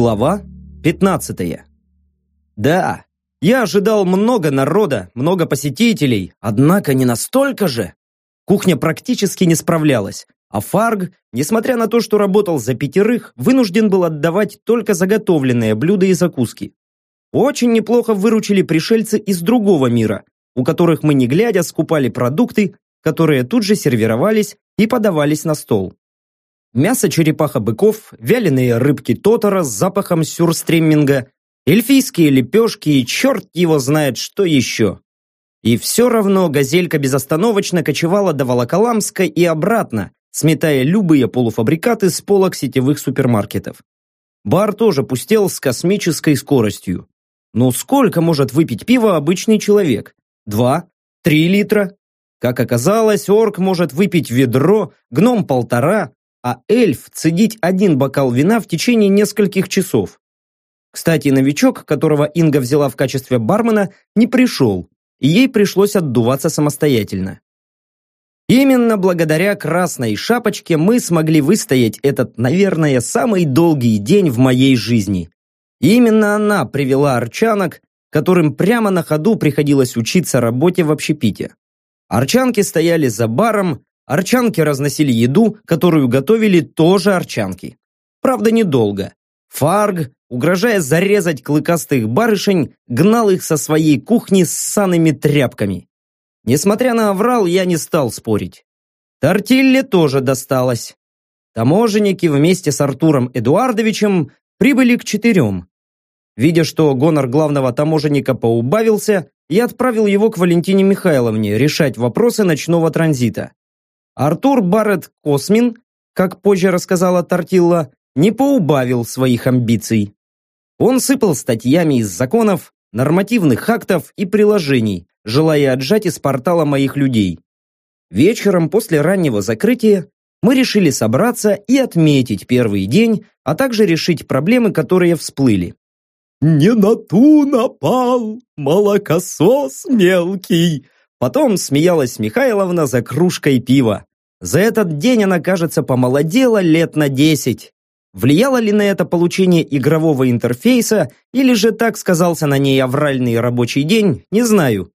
Глава 15. Да, я ожидал много народа, много посетителей, однако не настолько же. Кухня практически не справлялась, а Фарг, несмотря на то, что работал за пятерых, вынужден был отдавать только заготовленные блюда и закуски. Очень неплохо выручили пришельцы из другого мира, у которых мы не глядя скупали продукты, которые тут же сервировались и подавались на стол. Мясо черепаха-быков, вяленые рыбки тотора с запахом сюрстримминга, эльфийские лепешки и черт его знает что еще. И все равно газелька безостановочно кочевала до Волоколамска и обратно, сметая любые полуфабрикаты с полок сетевых супермаркетов. Бар тоже пустел с космической скоростью. Ну сколько может выпить пива обычный человек? Два? Три литра? Как оказалось, орк может выпить ведро, гном полтора, а эльф цедить один бокал вина в течение нескольких часов. Кстати, новичок, которого Инга взяла в качестве бармена, не пришел, и ей пришлось отдуваться самостоятельно. Именно благодаря красной шапочке мы смогли выстоять этот, наверное, самый долгий день в моей жизни. И именно она привела арчанок, которым прямо на ходу приходилось учиться работе в общепите. Арчанки стояли за баром, арчанки разносили еду, которую готовили тоже арчанки. Правда, недолго. Фарг, угрожая зарезать клыкастых барышень, гнал их со своей кухни с саными тряпками. Несмотря на аврал, я не стал спорить. Тортилле тоже досталось. Таможенники вместе с Артуром Эдуардовичем прибыли к четырем. Видя, что гонор главного таможенника поубавился, я отправил его к Валентине Михайловне решать вопросы ночного транзита. Артур Барретт Космин, как позже рассказала Тортилла, не поубавил своих амбиций. Он сыпал статьями из законов, нормативных актов и приложений, желая отжать из портала моих людей. Вечером после раннего закрытия мы решили собраться и отметить первый день, а также решить проблемы, которые всплыли. «Не на ту напал, молокосос мелкий!» Потом смеялась Михайловна за кружкой пива. За этот день она, кажется, помолодела лет на десять. Влияло ли на это получение игрового интерфейса, или же так сказался на ней авральный рабочий день, не знаю.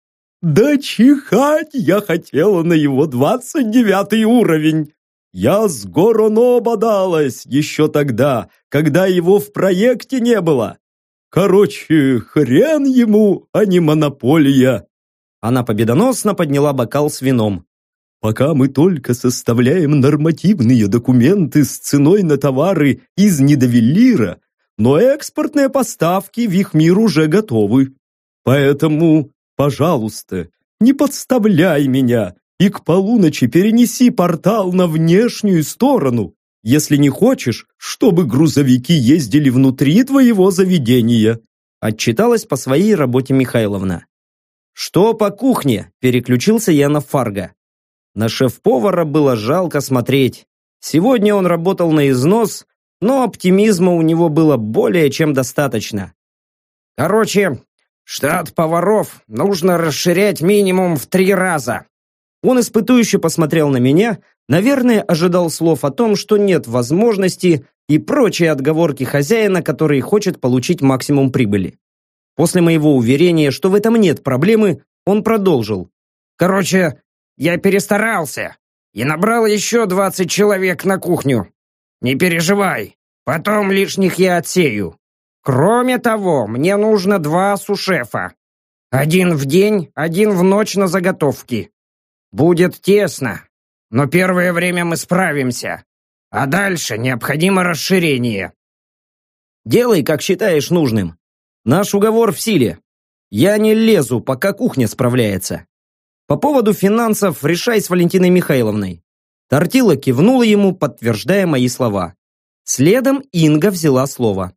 «Да чихать я хотела на его двадцать девятый уровень! Я с Гороно бодалась еще тогда, когда его в проекте не было! Короче, хрен ему, а не монополия!» Она победоносно подняла бокал с вином. Пока мы только составляем нормативные документы с ценой на товары из недовелира, но экспортные поставки в их мир уже готовы. Поэтому, пожалуйста, не подставляй меня и к полуночи перенеси портал на внешнюю сторону, если не хочешь, чтобы грузовики ездили внутри твоего заведения. Отчиталась по своей работе Михайловна. «Что по кухне?» – переключился я на Фарго. На шеф-повара было жалко смотреть. Сегодня он работал на износ, но оптимизма у него было более чем достаточно. Короче, штат поваров нужно расширять минимум в три раза. Он испытующе посмотрел на меня, наверное, ожидал слов о том, что нет возможности и прочие отговорки хозяина, который хочет получить максимум прибыли. После моего уверения, что в этом нет проблемы, он продолжил. Короче, я перестарался и набрал еще двадцать человек на кухню. Не переживай, потом лишних я отсею. Кроме того, мне нужно два сушефа. Один в день, один в ночь на заготовки. Будет тесно, но первое время мы справимся. А дальше необходимо расширение. Делай, как считаешь нужным. Наш уговор в силе. Я не лезу, пока кухня справляется. По поводу финансов решай с Валентиной Михайловной. Тортила кивнула ему, подтверждая мои слова. Следом Инга взяла слово.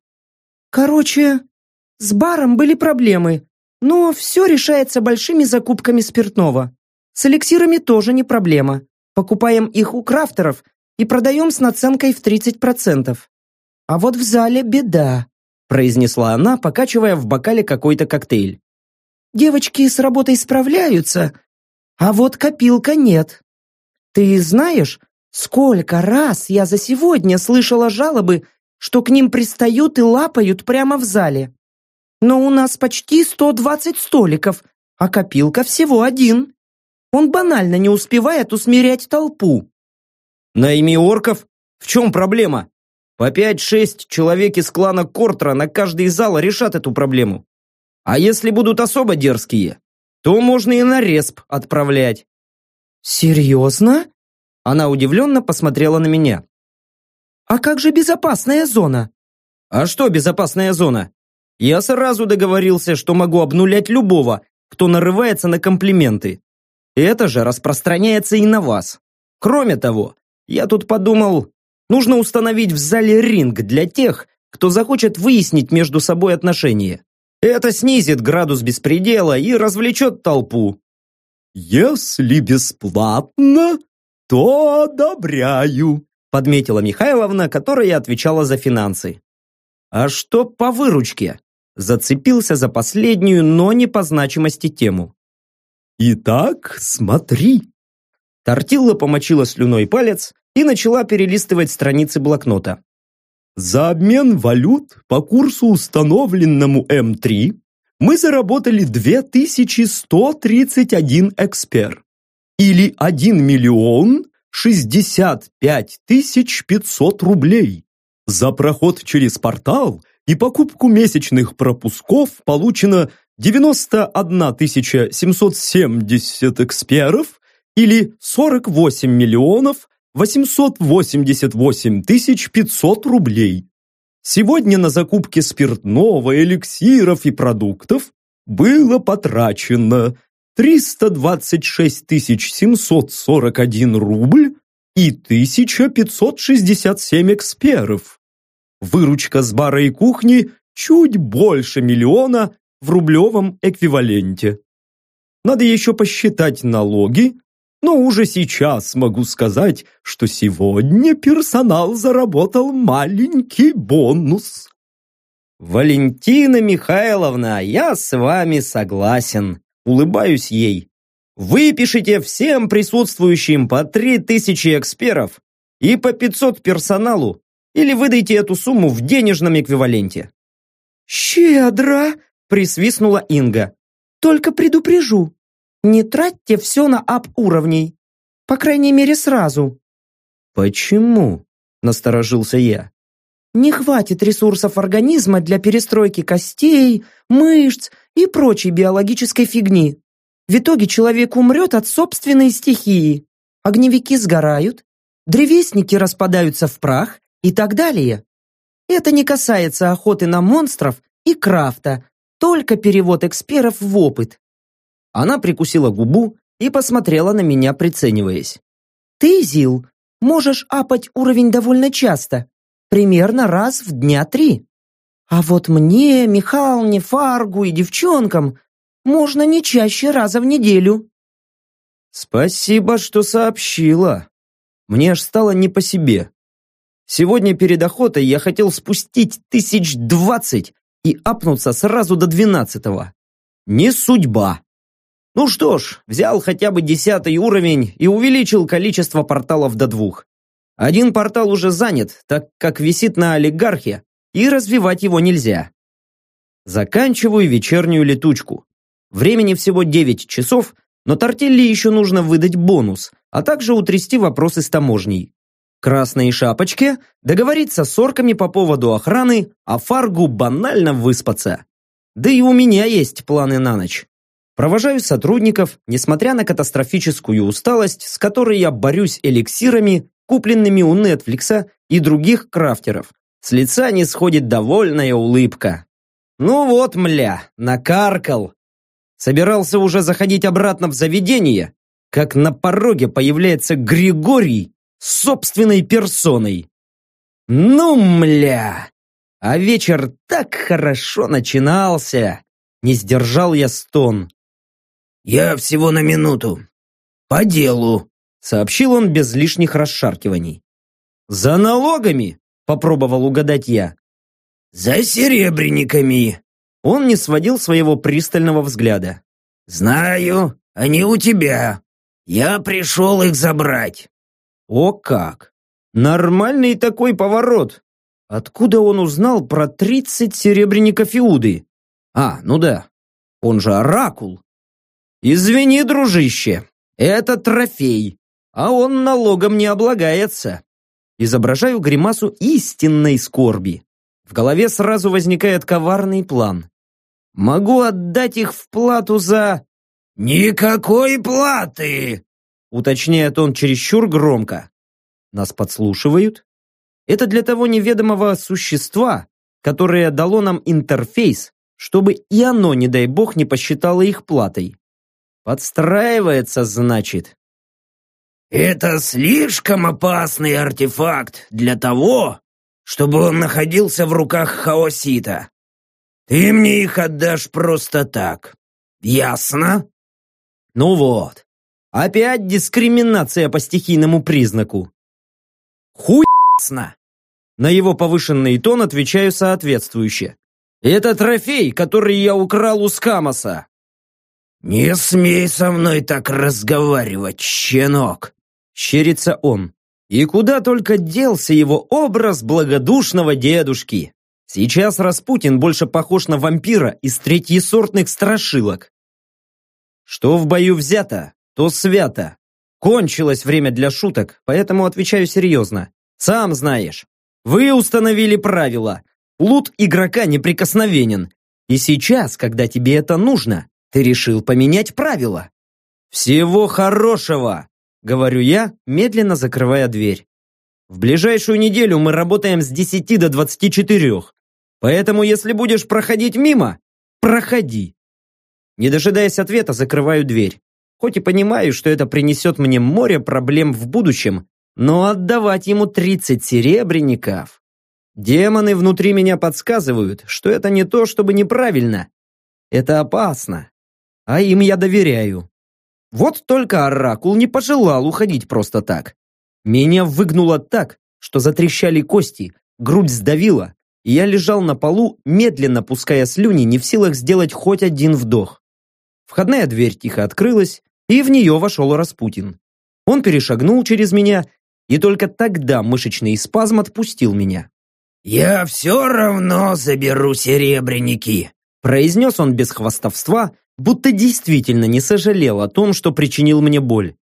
Короче, с баром были проблемы, но все решается большими закупками спиртного. С эликсирами тоже не проблема. Покупаем их у крафтеров и продаем с наценкой в 30%. А вот в зале беда, произнесла она, покачивая в бокале какой-то коктейль. Девочки с работой справляются, а вот копилка нет. Ты знаешь, сколько раз я за сегодня слышала жалобы, что к ним пристают и лапают прямо в зале. Но у нас почти 120 столиков, а копилка всего один. Он банально не успевает усмирять толпу. Найми орков? В чем проблема? По пять-шесть человек из клана Кортра на каждый зал решат эту проблему. А если будут особо дерзкие, то можно и на респ отправлять. Серьезно? Она удивленно посмотрела на меня. А как же безопасная зона? А что безопасная зона? Я сразу договорился, что могу обнулять любого, кто нарывается на комплименты. Это же распространяется и на вас. Кроме того, я тут подумал, нужно установить в зале ринг для тех, кто захочет выяснить между собой отношения. Это снизит градус беспредела и развлечет толпу. «Если бесплатно, то одобряю», подметила Михайловна, которая отвечала за финансы. «А что по выручке?» Зацепился за последнюю, но не по значимости тему. «Итак, смотри». Тортилла помочила слюной палец и начала перелистывать страницы блокнота. За обмен валют по курсу, установленному М3, мы заработали 2131 экспер. Или 1 миллион 65 тысяч 500 рублей. За проход через портал и покупку месячных пропусков получено 91 770 эксперов или 48 миллионов 888 500 рублей. Сегодня на закупки спиртного, эликсиров и продуктов было потрачено 326 741 рубль и 1567 эксперов. Выручка с бара и кухни чуть больше миллиона в рублевом эквиваленте. Надо еще посчитать налоги, но уже сейчас могу сказать, что сегодня персонал заработал маленький бонус. Валентина Михайловна, я с вами согласен. Улыбаюсь ей. Выпишите всем присутствующим по 3000 эксперов и по 500 персоналу или выдайте эту сумму в денежном эквиваленте. «Щедро!» – присвистнула Инга. «Только предупрежу, не тратьте все на ап уровней. По крайней мере, сразу». «Почему?» – насторожился я. «Не хватит ресурсов организма для перестройки костей, мышц и прочей биологической фигни. В итоге человек умрет от собственной стихии. Огневики сгорают, древесники распадаются в прах и так далее. Это не касается охоты на монстров и крафта, только перевод эксперов в опыт. Она прикусила губу и посмотрела на меня, прицениваясь. Ты, Зил, можешь апать уровень довольно часто, примерно раз в дня три. А вот мне, Михалне, Фаргу и девчонкам можно не чаще раза в неделю. Спасибо, что сообщила. Мне аж стало не по себе. Сегодня перед охотой я хотел спустить тысяч двадцать и апнуться сразу до двенадцатого. Не судьба. Ну что ж, взял хотя бы десятый уровень и увеличил количество порталов до двух. Один портал уже занят, так как висит на олигархе, и развивать его нельзя. Заканчиваю вечернюю летучку. Времени всего 9 часов, но Тортилли еще нужно выдать бонус, а также утрясти вопросы с таможней. Красной шапочке договориться с орками по поводу охраны, а Фаргу банально выспаться. Да и у меня есть планы на ночь. Провожаю сотрудников, несмотря на катастрофическую усталость, с которой я борюсь эликсирами, купленными у Netflix и других крафтеров. С лица не сходит довольная улыбка. Ну вот, мля, накаркал. Собирался уже заходить обратно в заведение, как на пороге появляется Григорий собственной персоной. Ну, мля, а вечер так хорошо начинался. Не сдержал я стон. «Я всего на минуту. По делу», — сообщил он без лишних расшаркиваний. «За налогами?» — попробовал угадать я. «За серебряниками». Он не сводил своего пристального взгляда. «Знаю, они у тебя. Я пришел их забрать». «О как! Нормальный такой поворот. Откуда он узнал про 30 серебряников Иуды? А, ну да, он же оракул. Извини, дружище, это трофей, а он налогом не облагается. Изображаю гримасу истинной скорби. В голове сразу возникает коварный план. Могу отдать их в плату за... «Никакой платы!» Уточняет он чересчур громко. Нас подслушивают? Это для того неведомого существа, которое дало нам интерфейс, чтобы и оно, не дай бог, не посчитало их платой. Подстраивается, значит. «Это слишком опасный артефакт для того, чтобы он находился в руках Хаосита. Ты мне их отдашь просто так. Ясно?» Ну вот, опять дискриминация по стихийному признаку. Хуясно! На его повышенный тон отвечаю соответствующе. Это трофей, который я украл у Скамоса. «Не смей со мной так разговаривать, щенок!» Щерится он. И куда только делся его образ благодушного дедушки. Сейчас Распутин больше похож на вампира из третьесортных страшилок. Что в бою взято, то свято. Кончилось время для шуток, поэтому отвечаю серьезно. Сам знаешь. Вы установили правила. Лут игрока неприкосновенен. И сейчас, когда тебе это нужно, ты решил поменять правила. Всего хорошего, говорю я, медленно закрывая дверь. В ближайшую неделю мы работаем с 10 до 24. Поэтому, если будешь проходить мимо, проходи. Не дожидаясь ответа, закрываю дверь. Хоть и понимаю, что это принесет мне море проблем в будущем, но отдавать ему 30 серебряников... Демоны внутри меня подсказывают, что это не то, чтобы неправильно. Это опасно. А им я доверяю. Вот только Оракул не пожелал уходить просто так. Меня выгнуло так, что затрещали кости, грудь сдавила, и я лежал на полу, медленно пуская слюни, не в силах сделать хоть один вдох. Входная дверь тихо открылась, и в нее вошел Распутин. Он перешагнул через меня, и только тогда мышечный спазм отпустил меня. «Я все равно заберу серебряники», произнес он без хвастовства, будто действительно не сожалел о том, что причинил мне боль.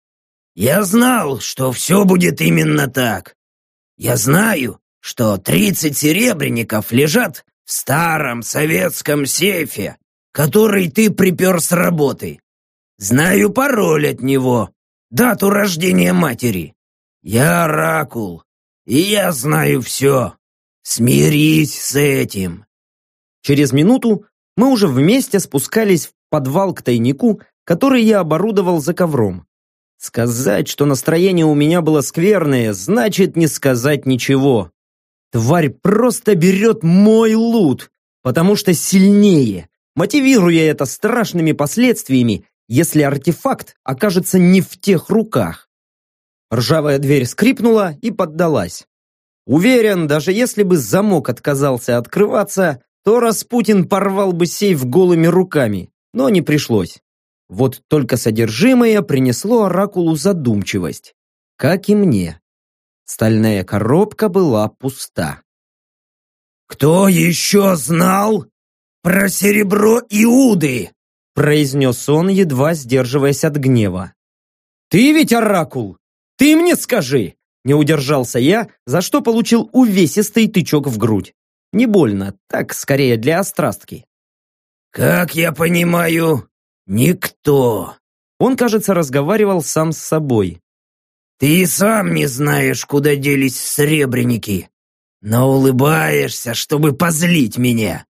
«Я знал, что все будет именно так. Я знаю, что тридцать серебряников лежат в старом советском сейфе, который ты припер с работы. Знаю пароль от него, дату рождения матери. Я оракул, и я знаю все. Смирись с этим. Через минуту мы уже вместе спускались в подвал к тайнику, который я оборудовал за ковром. Сказать, что настроение у меня было скверное, значит не сказать ничего. Тварь просто берет мой лут, потому что сильнее, мотивируя это страшными последствиями, если артефакт окажется не в тех руках. Ржавая дверь скрипнула и поддалась. Уверен, даже если бы замок отказался открываться, то Распутин порвал бы сейф голыми руками, но не пришлось. Вот только содержимое принесло оракулу задумчивость. Как и мне. Стальная коробка была пуста. «Кто еще знал про серебро Иуды?» произнес он, едва сдерживаясь от гнева. «Ты ведь оракул! Ты мне скажи!» Не удержался я, за что получил увесистый тычок в грудь. Не больно, так скорее для острастки. «Как я понимаю, никто!» Он, кажется, разговаривал сам с собой. Ты сам не знаешь, куда делись сребреники, но улыбаешься, чтобы позлить меня.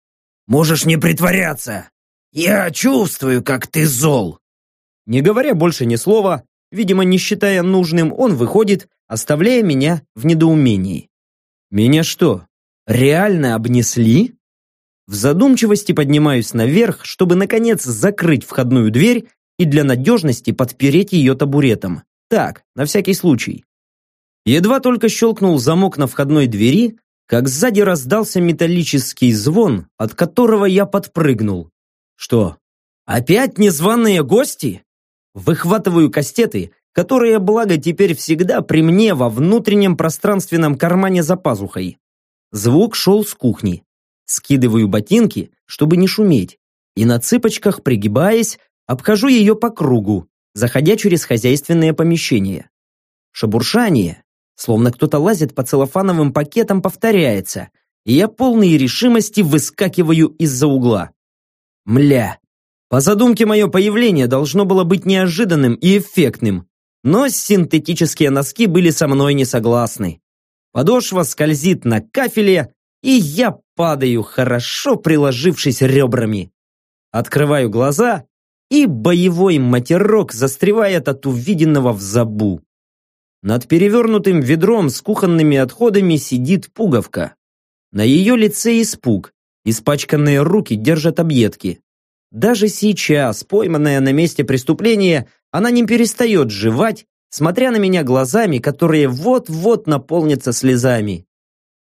Можешь не притворяться. Я чувствую, как ты зол. Не говоря больше ни слова, видимо, не считая нужным, он выходит, оставляя меня в недоумении. Меня что, реально обнесли? В задумчивости поднимаюсь наверх, чтобы, наконец, закрыть входную дверь и для надежности подпереть ее табуретом. Так, на всякий случай. Едва только щелкнул замок на входной двери, как сзади раздался металлический звон, от которого я подпрыгнул. Что, опять незваные гости? Выхватываю кастеты, которые, благо, теперь всегда при мне во внутреннем пространственном кармане за пазухой. Звук шел с кухни. Скидываю ботинки, чтобы не шуметь, и на цыпочках, пригибаясь, обхожу ее по кругу, заходя через хозяйственное помещение. Шебуршание, словно кто-то лазит по целлофановым пакетам, повторяется, и я полной решимости выскакиваю из-за угла. Мля, по задумке мое появление должно было быть неожиданным и эффектным, но синтетические носки были со мной не согласны. Подошва скользит на кафеле, и я падаю, хорошо приложившись ребрами. Открываю глаза, и боевой матерок застревает от увиденного в забу. Над перевернутым ведром с кухонными отходами сидит пуговка. На ее лице испуг, испачканные руки держат объедки. Даже сейчас, пойманная на месте преступления, она не перестает жевать, смотря на меня глазами, которые вот-вот наполнятся слезами.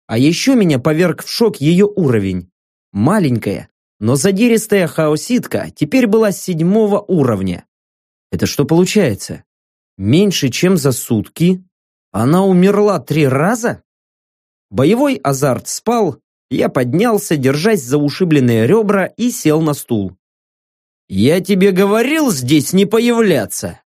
А еще меня поверг в шок ее уровень. Маленькая, но задиристая хаоситка теперь была седьмого уровня. Это что получается? Меньше чем за сутки? Она умерла три раза? Боевой азарт спал, я поднялся, держась за ушибленные ребра и сел на стул. «Я тебе говорил здесь не появляться!»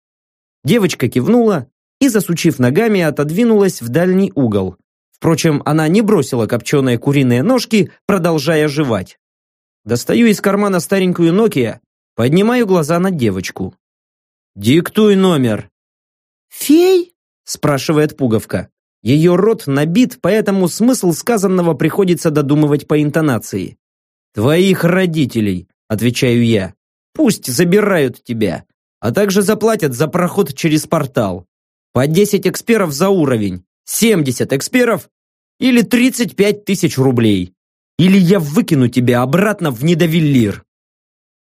Девочка кивнула и, засучив ногами, отодвинулась в дальний угол. Впрочем, она не бросила копченые куриные ножки, продолжая жевать. Достаю из кармана старенькую Nokia, поднимаю глаза на девочку. «Диктуй номер». «Фей?» – спрашивает пуговка. Ее рот набит, поэтому смысл сказанного приходится додумывать по интонации. «Твоих родителей», – отвечаю я. Пусть забирают тебя, а также заплатят за проход через портал. По 10 эксперов за уровень, 70 эксперов или 35 тысяч рублей. Или я выкину тебя обратно в недовеллир.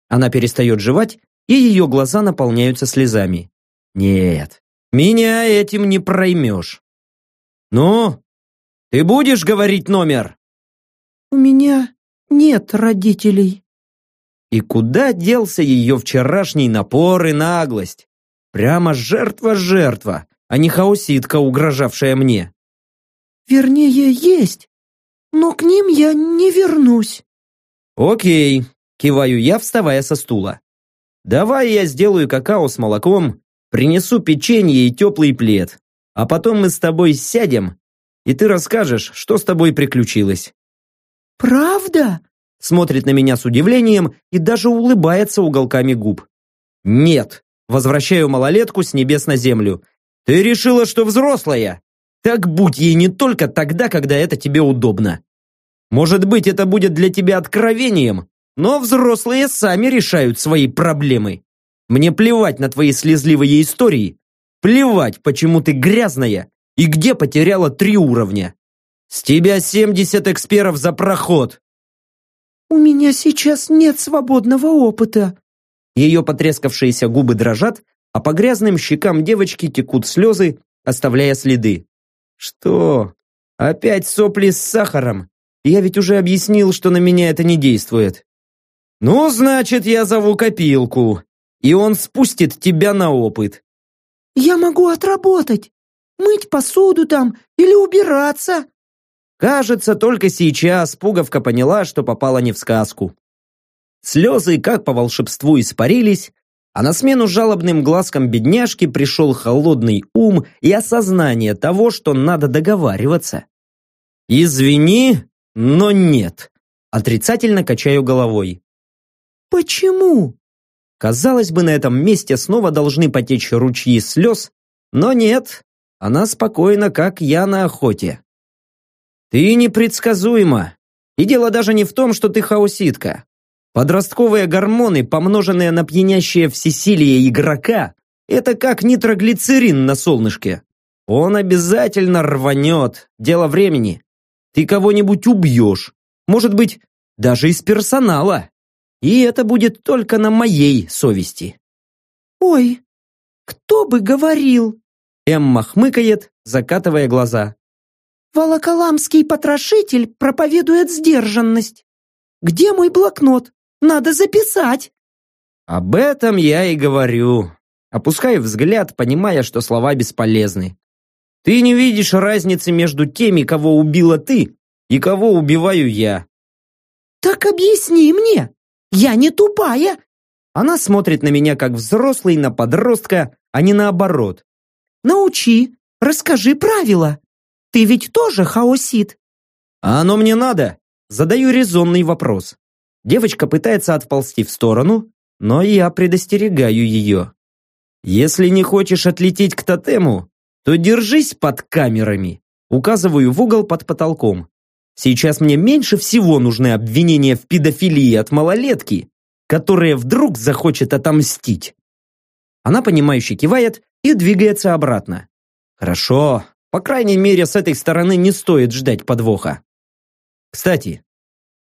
Она перестает жевать, и ее глаза наполняются слезами. Нет, меня этим не проймешь. Ну, ты будешь говорить номер? У меня нет родителей. И куда делся ее вчерашний напор и наглость? Прямо жертва-жертва, а не хаоситка, угрожавшая мне. Вернее, есть, но к ним я не вернусь. Окей, киваю я, вставая со стула. Давай я сделаю какао с молоком, принесу печенье и теплый плед, а потом мы с тобой сядем, и ты расскажешь, что с тобой приключилось. Правда? смотрит на меня с удивлением и даже улыбается уголками губ. «Нет!» – возвращаю малолетку с небес на землю. «Ты решила, что взрослая? Так будь ей не только тогда, когда это тебе удобно. Может быть, это будет для тебя откровением, но взрослые сами решают свои проблемы. Мне плевать на твои слезливые истории, плевать, почему ты грязная и где потеряла три уровня. С тебя 70 эксперов за проход. «У меня сейчас нет свободного опыта». Ее потрескавшиеся губы дрожат, а по грязным щекам девочки текут слезы, оставляя следы. «Что? Опять сопли с сахаром? Я ведь уже объяснил, что на меня это не действует». «Ну, значит, я зову копилку, и он спустит тебя на опыт». «Я могу отработать. Мыть посуду там или убираться», Кажется, только сейчас пуговка поняла, что попала не в сказку. Слезы, как по волшебству, испарились, а на смену жалобным глазкам бедняжки пришел холодный ум и осознание того, что надо договариваться. «Извини, но нет», — отрицательно качаю головой. «Почему?» Казалось бы, на этом месте снова должны потечь ручьи слез, но нет, она спокойна, как я на охоте. Ты непредсказуема. И дело даже не в том, что ты хаоситка. Подростковые гормоны, помноженные на пьянящее всесилие игрока, это как нитроглицерин на солнышке. Он обязательно рванет. Дело времени. Ты кого-нибудь убьешь. Может быть, даже из персонала. И это будет только на моей совести. «Ой, кто бы говорил?» Эмма хмыкает, закатывая глаза. Волоколамский потрошитель проповедует сдержанность. Где мой блокнот? Надо записать. Об этом я и говорю. Опускаю взгляд, понимая, что слова бесполезны. Ты не видишь разницы между теми, кого убила ты, и кого убиваю я. Так объясни мне. Я не тупая. Она смотрит на меня как взрослый на подростка, а не наоборот. Научи, расскажи правила. Ты ведь тоже хаосит. А оно мне надо? Задаю резонный вопрос. Девочка пытается отползти в сторону, но я предостерегаю ее. Если не хочешь отлететь к тотему, то держись под камерами. Указываю в угол под потолком. Сейчас мне меньше всего нужны обвинения в педофилии от малолетки, которая вдруг захочет отомстить. Она понимающе кивает и двигается обратно. Хорошо, по крайней мере, с этой стороны не стоит ждать подвоха. Кстати,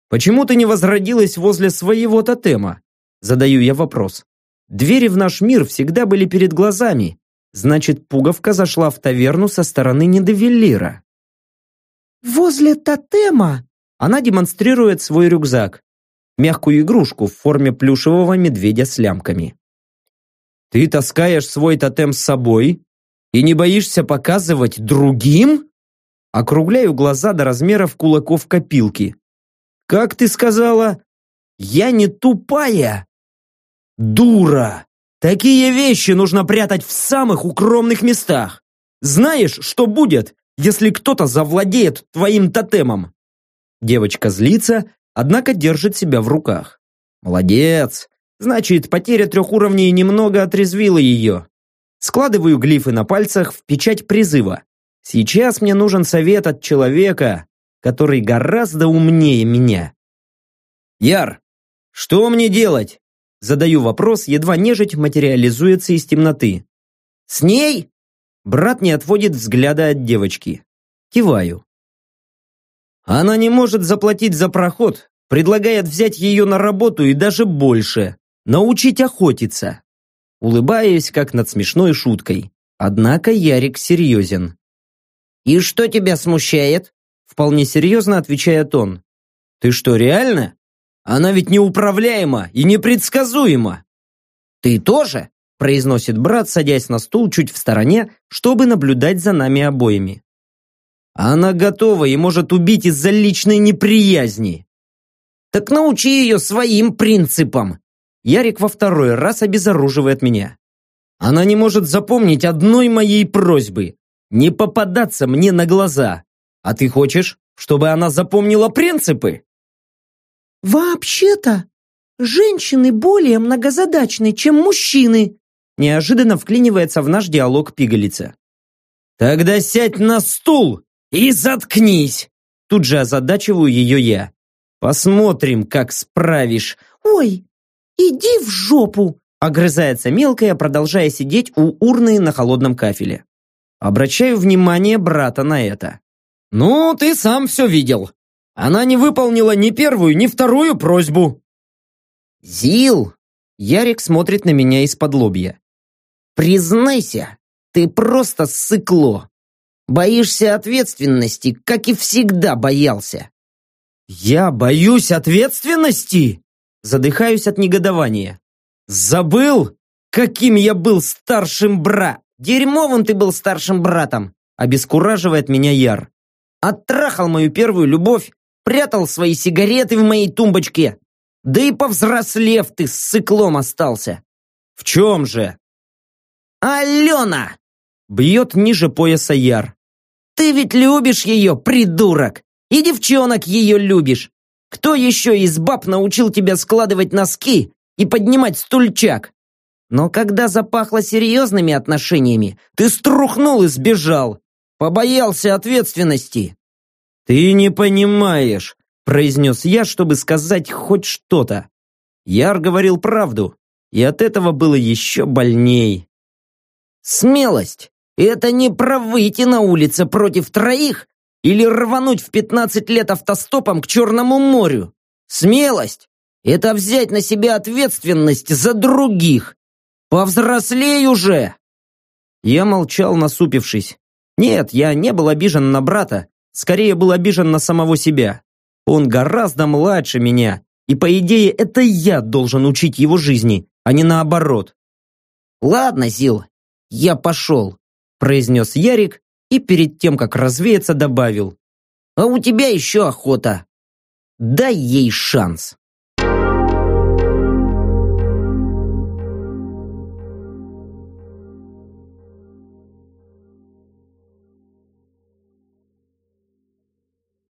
почему ты не возродилась возле своего тотема? Задаю я вопрос. Двери в наш мир всегда были перед глазами. Значит, пуговка зашла в таверну со стороны недовеллира. Возле тотема? Она демонстрирует свой рюкзак. Мягкую игрушку в форме плюшевого медведя с лямками. Ты таскаешь свой тотем с собой и не боишься показывать другим? Округляю глаза до размеров кулаков копилки. Как ты сказала? Я не тупая. Дура! Такие вещи нужно прятать в самых укромных местах. Знаешь, что будет, если кто-то завладеет твоим тотемом? Девочка злится, однако держит себя в руках. Молодец. Значит, потеря трех уровней немного отрезвила ее. Складываю глифы на пальцах в печать призыва. Сейчас мне нужен совет от человека, который гораздо умнее меня. Яр, что мне делать? Задаю вопрос, едва нежить материализуется из темноты. «С ней?» Брат не отводит взгляда от девочки. Киваю. Она не может заплатить за проход, предлагает взять ее на работу и даже больше, научить охотиться. Улыбаюсь, как над смешной шуткой. Однако Ярик серьезен. «И что тебя смущает?» Вполне серьезно отвечает он. «Ты что, реально? Она ведь неуправляема и непредсказуема. Ты тоже? произносит брат, садясь на стул чуть в стороне, чтобы наблюдать за нами обоими. Она готова и может убить из-за личной неприязни. Так научи ее своим принципам. Ярик во второй раз обезоруживает меня. Она не может запомнить одной моей просьбы. Не попадаться мне на глаза. А ты хочешь, чтобы она запомнила принципы? «Вообще-то, женщины более многозадачны, чем мужчины», неожиданно вклинивается в наш диалог пигалица. «Тогда сядь на стул и заткнись!» Тут же озадачиваю ее я. «Посмотрим, как справишь». «Ой, иди в жопу!» Огрызается мелкая, продолжая сидеть у урны на холодном кафеле. Обращаю внимание брата на это. «Ну, ты сам все видел. Она не выполнила ни первую, ни вторую просьбу. Зил! Ярик смотрит на меня из-под лобья. Признайся, ты просто сыкло. Боишься ответственности, как и всегда боялся. Я боюсь ответственности? Задыхаюсь от негодования. Забыл, каким я был старшим бра. Дерьмовым ты был старшим братом, обескураживает меня Яр. Оттрахал мою первую любовь, прятал свои сигареты в моей тумбочке. Да и повзрослев ты с циклом остался. В чем же? Алена! Бьет ниже пояса Яр. Ты ведь любишь ее, придурок! И девчонок ее любишь. Кто еще из баб научил тебя складывать носки и поднимать стульчак? Но когда запахло серьезными отношениями, ты струхнул и сбежал. Побоялся ответственности. «Ты не понимаешь», – произнес я, чтобы сказать хоть что-то. Яр говорил правду, и от этого было еще больней. «Смелость – это не про выйти на улице против троих или рвануть в 15 лет автостопом к Черному морю. Смелость – это взять на себя ответственность за других. Повзрослей уже!» Я молчал, насупившись. Нет, я не был обижен на брата, скорее был обижен на самого себя. Он гораздо младше меня, и по идее это я должен учить его жизни, а не наоборот. «Ладно, Зил, я пошел», произнес Ярик и перед тем, как развеяться, добавил. А у тебя еще охота. Дай ей шанс.